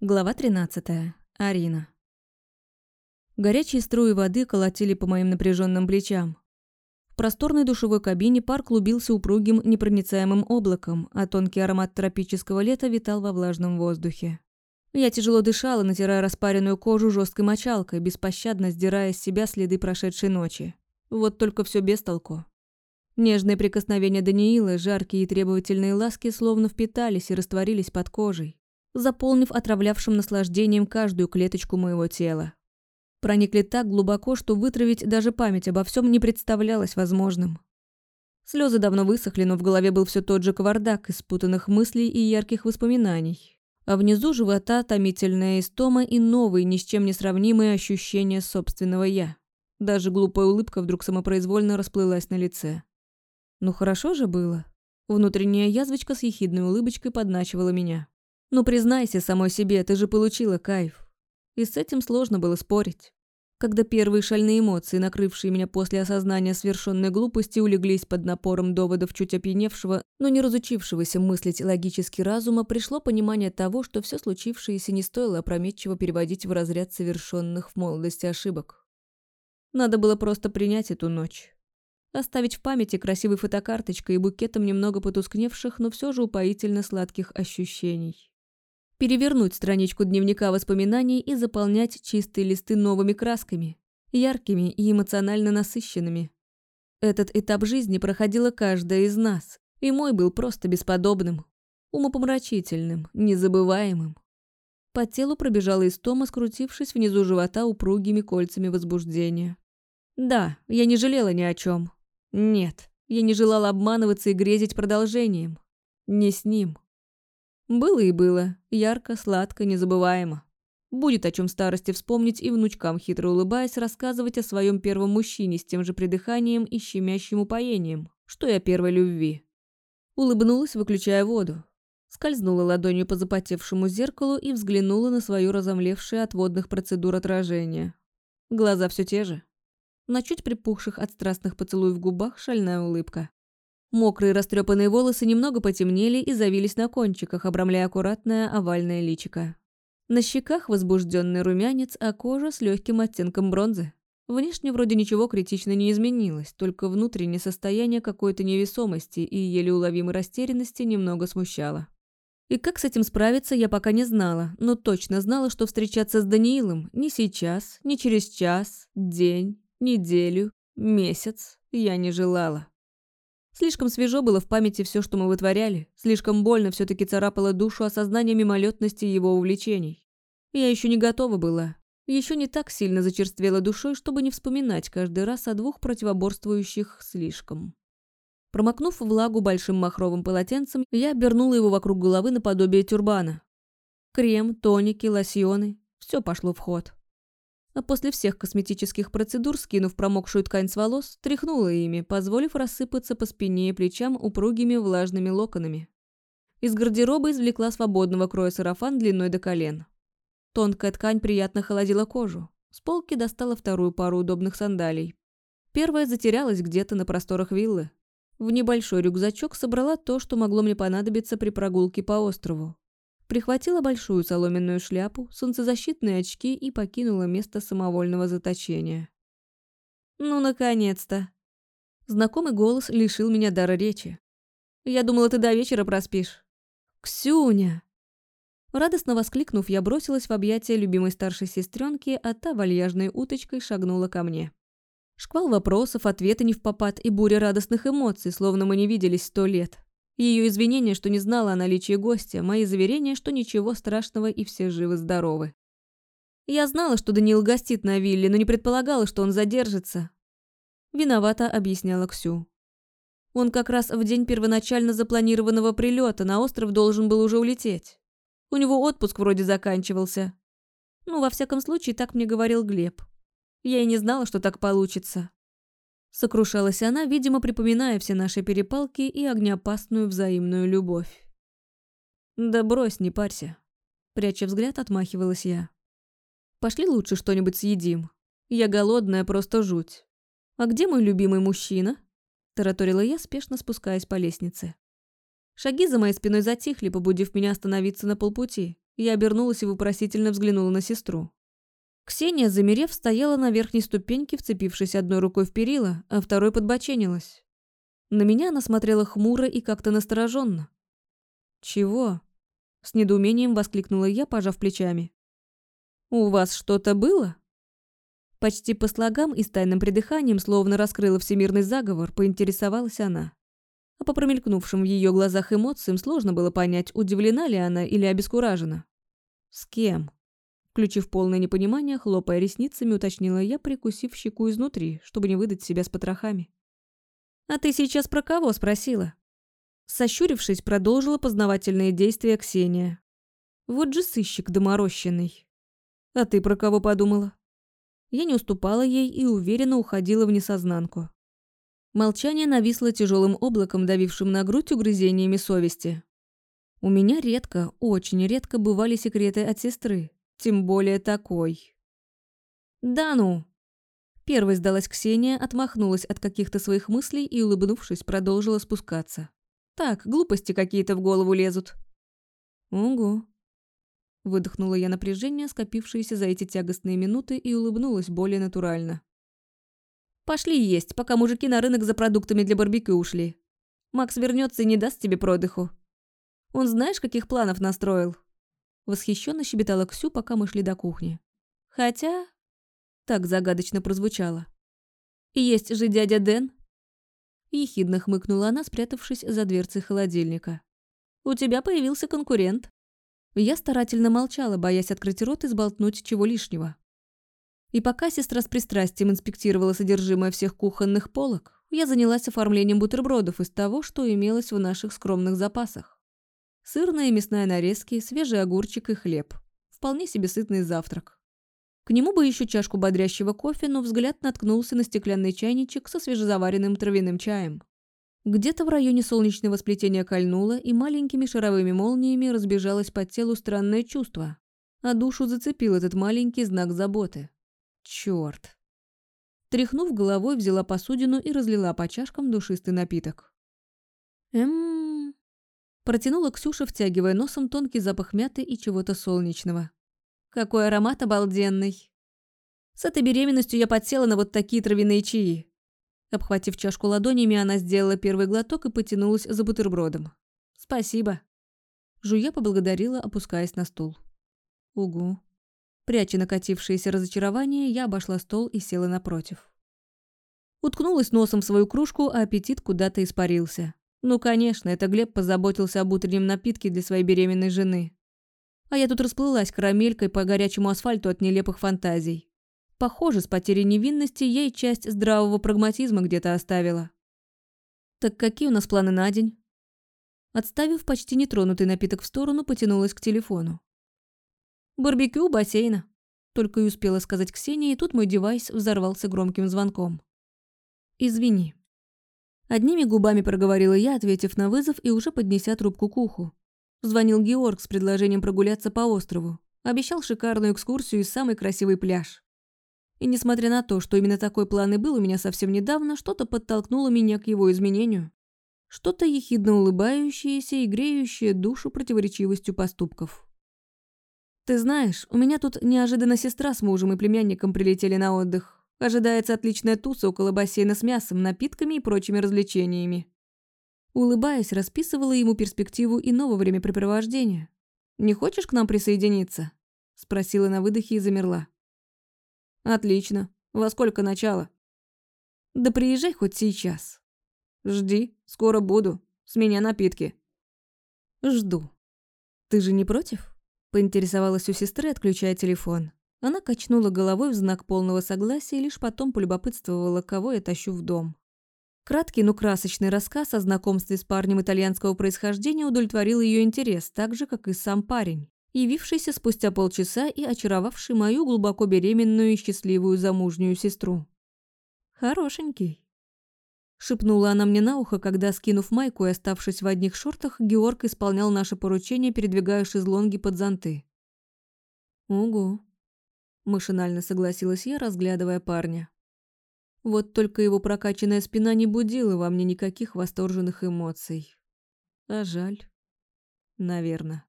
Глава 13. Арина. Горячие струи воды колотили по моим напряженным плечам. В просторной душевой кабине пар клубился упругим непроницаемым облаком, а тонкий аромат тропического лета витал во влажном воздухе. Я тяжело дышала, натирая распаренную кожу жесткой мочалкой, беспощадно сдирая с себя следы прошедшей ночи. Вот только все без толку. Нежные прикосновения Даниила, жаркие и требовательные ласки словно впитались и растворились под кожей заполнив отравлявшим наслаждением каждую клеточку моего тела. Проникли так глубоко, что вытравить даже память обо всем не представлялось возможным. Слезы давно высохли, но в голове был все тот же кавардак из спутанных мыслей и ярких воспоминаний. А внизу живота томительная истома и новые, ни с чем не сравнимые ощущения собственного «я». Даже глупая улыбка вдруг самопроизвольно расплылась на лице. Ну хорошо же было. Внутренняя язвочка с ехидной улыбочкой подначивала меня. Ну признайся самой себе, ты же получила кайф. И с этим сложно было спорить. Когда первые шальные эмоции, накрывшие меня после осознания совершенной глупости, улеглись под напором доводов чуть опьяневшего, но не разучившегося мыслить логически разума, пришло понимание того, что все случившееся не стоило опрометчиво переводить в разряд совершенных в молодости ошибок. Надо было просто принять эту ночь. Оставить в памяти красивой фотокарточкой и букетом немного потускневших, но все же упоительно сладких ощущений перевернуть страничку дневника воспоминаний и заполнять чистые листы новыми красками, яркими и эмоционально насыщенными. Этот этап жизни проходила каждая из нас, и мой был просто бесподобным, умопомрачительным, незабываемым. По телу пробежала истома, скрутившись внизу живота упругими кольцами возбуждения. Да, я не жалела ни о чем. Нет, я не желала обманываться и грезить продолжением. Не с ним. Было и было. Ярко, сладко, незабываемо. Будет о чем старости вспомнить и внучкам, хитро улыбаясь, рассказывать о своем первом мужчине с тем же придыханием и щемящим упоением, что и о первой любви. Улыбнулась, выключая воду. Скользнула ладонью по запотевшему зеркалу и взглянула на свое разомлевшее от водных процедур отражение. Глаза все те же. На чуть припухших от страстных поцелуев губах шальная улыбка. Мокрые растрепанные волосы немного потемнели и завились на кончиках, обрамляя аккуратное овальное личико. На щеках возбужденный румянец, а кожа с легким оттенком бронзы. Внешне вроде ничего критично не изменилось, только внутреннее состояние какой-то невесомости и еле уловимой растерянности немного смущало. И как с этим справиться, я пока не знала, но точно знала, что встречаться с Даниилом ни сейчас, ни через час, день, неделю, месяц я не желала. Слишком свежо было в памяти все, что мы вытворяли, слишком больно все таки царапало душу осознание мимолетности его увлечений. Я еще не готова была, еще не так сильно зачерствела душой, чтобы не вспоминать каждый раз о двух противоборствующих слишком. Промокнув влагу большим махровым полотенцем, я обернула его вокруг головы наподобие тюрбана. Крем, тоники, лосьоны – все пошло в ход а после всех косметических процедур, скинув промокшую ткань с волос, тряхнула ими, позволив рассыпаться по спине и плечам упругими влажными локонами. Из гардероба извлекла свободного кроя сарафан длиной до колен. Тонкая ткань приятно холодила кожу. С полки достала вторую пару удобных сандалий. Первая затерялась где-то на просторах виллы. В небольшой рюкзачок собрала то, что могло мне понадобиться при прогулке по острову. Прихватила большую соломенную шляпу, солнцезащитные очки и покинула место самовольного заточения. «Ну, наконец-то!» Знакомый голос лишил меня дара речи. «Я думала, ты до вечера проспишь». «Ксюня!» Радостно воскликнув, я бросилась в объятия любимой старшей сестренки, а та вальяжной уточкой шагнула ко мне. Шквал вопросов, ответы не в попад и буря радостных эмоций, словно мы не виделись сто лет. Ее извинения, что не знала о наличии гостя, мои заверения, что ничего страшного и все живы-здоровы. Я знала, что Даниил гостит на вилле, но не предполагала, что он задержится. Виновата, объясняла Ксю. Он как раз в день первоначально запланированного прилета на остров должен был уже улететь. У него отпуск вроде заканчивался. Ну, во всяком случае, так мне говорил Глеб. Я и не знала, что так получится. Сокрушалась она, видимо, припоминая все наши перепалки и огнеопасную взаимную любовь. «Да брось, не парься», – пряча взгляд, отмахивалась я. «Пошли лучше что-нибудь съедим. Я голодная, просто жуть. А где мой любимый мужчина?» – тараторила я, спешно спускаясь по лестнице. Шаги за моей спиной затихли, побудив меня остановиться на полпути. Я обернулась и вопросительно взглянула на сестру. Ксения, замерев, стояла на верхней ступеньке, вцепившись одной рукой в перила, а второй подбоченилась. На меня она смотрела хмуро и как-то настороженно. «Чего?» – с недоумением воскликнула я, пожав плечами. «У вас что-то было?» Почти по слогам и с тайным придыханием, словно раскрыла всемирный заговор, поинтересовалась она. А по промелькнувшим в ее глазах эмоциям сложно было понять, удивлена ли она или обескуражена. «С кем?» Включив полное непонимание, хлопая ресницами, уточнила я, прикусив щеку изнутри, чтобы не выдать себя с потрохами. «А ты сейчас про кого?» – спросила. Сощурившись, продолжила познавательные действия Ксения. «Вот же сыщик доморощенный. А ты про кого подумала?» Я не уступала ей и уверенно уходила в несознанку. Молчание нависло тяжелым облаком, давившим на грудь угрызениями совести. У меня редко, очень редко бывали секреты от сестры, тем более такой. «Да ну!» Первой сдалась Ксения, отмахнулась от каких-то своих мыслей и, улыбнувшись, продолжила спускаться. «Так, глупости какие-то в голову лезут». «Угу», Выдохнула я напряжение, скопившееся за эти тягостные минуты, и улыбнулась более натурально. «Пошли есть, пока мужики на рынок за продуктами для барбекю ушли. Макс вернется и не даст тебе продыху. Он знаешь, каких планов настроил?» Восхищенно щебетала Ксю, пока мы шли до кухни. «Хотя...» Так загадочно прозвучало. «Есть же дядя Дэн?» Ехидно хмыкнула она, спрятавшись за дверцей холодильника. «У тебя появился конкурент». Я старательно молчала, боясь открыть рот и сболтнуть чего лишнего. И пока сестра с пристрастием инспектировала содержимое всех кухонных полок, я занялась оформлением бутербродов из того, что имелось в наших скромных запасах. Сырная и мясная нарезки, свежий огурчик и хлеб. Вполне себе сытный завтрак. К нему бы еще чашку бодрящего кофе, но взгляд наткнулся на стеклянный чайничек со свежезаваренным травяным чаем. Где-то в районе солнечного сплетения кольнуло, и маленькими шаровыми молниями разбежалось по телу странное чувство. А душу зацепил этот маленький знак заботы. Чёрт. Тряхнув головой, взяла посудину и разлила по чашкам душистый напиток. Эм... Протянула Ксюша, втягивая носом тонкий запах мяты и чего-то солнечного. Какой аромат обалденный. С этой беременностью я подсела на вот такие травяные чаи. Обхватив чашку ладонями, она сделала первый глоток и потянулась за бутербродом. «Спасибо». Жуя поблагодарила, опускаясь на стул. «Угу». Пряча накатившееся разочарование, я обошла стол и села напротив. Уткнулась носом в свою кружку, а аппетит куда-то испарился. Ну, конечно, это Глеб позаботился об утреннем напитке для своей беременной жены. А я тут расплылась карамелькой по горячему асфальту от нелепых фантазий. Похоже, с потерей невинности ей часть здравого прагматизма где-то оставила. «Так какие у нас планы на день?» Отставив почти нетронутый напиток в сторону, потянулась к телефону. «Барбекю бассейна», – только и успела сказать Ксения, и тут мой девайс взорвался громким звонком. «Извини». Одними губами проговорила я, ответив на вызов и уже поднеся трубку к уху. Звонил Георг с предложением прогуляться по острову. Обещал шикарную экскурсию и самый красивый пляж. И несмотря на то, что именно такой план и был у меня совсем недавно, что-то подтолкнуло меня к его изменению. Что-то ехидно улыбающееся и греющее душу противоречивостью поступков. «Ты знаешь, у меня тут неожиданно сестра с мужем и племянником прилетели на отдых. Ожидается отличная туса около бассейна с мясом, напитками и прочими развлечениями». Улыбаясь, расписывала ему перспективу иного времяпрепровождения. «Не хочешь к нам присоединиться?» – спросила на выдохе и замерла. Отлично. Во сколько начало? Да приезжай хоть сейчас. Жди, скоро буду. С меня напитки. Жду. Ты же не против? Поинтересовалась у сестры, отключая телефон. Она качнула головой в знак полного согласия и лишь потом полюбопытствовала, кого я тащу в дом. Краткий, но красочный рассказ о знакомстве с парнем итальянского происхождения удовлетворил ее интерес, так же, как и сам парень явившийся спустя полчаса и очаровавший мою глубоко беременную и счастливую замужнюю сестру. «Хорошенький», — шепнула она мне на ухо, когда, скинув майку и оставшись в одних шортах, Георг исполнял наше поручение, передвигая шезлонги под зонты. «Угу», — машинально согласилась я, разглядывая парня. Вот только его прокачанная спина не будила во мне никаких восторженных эмоций. А жаль. Наверное.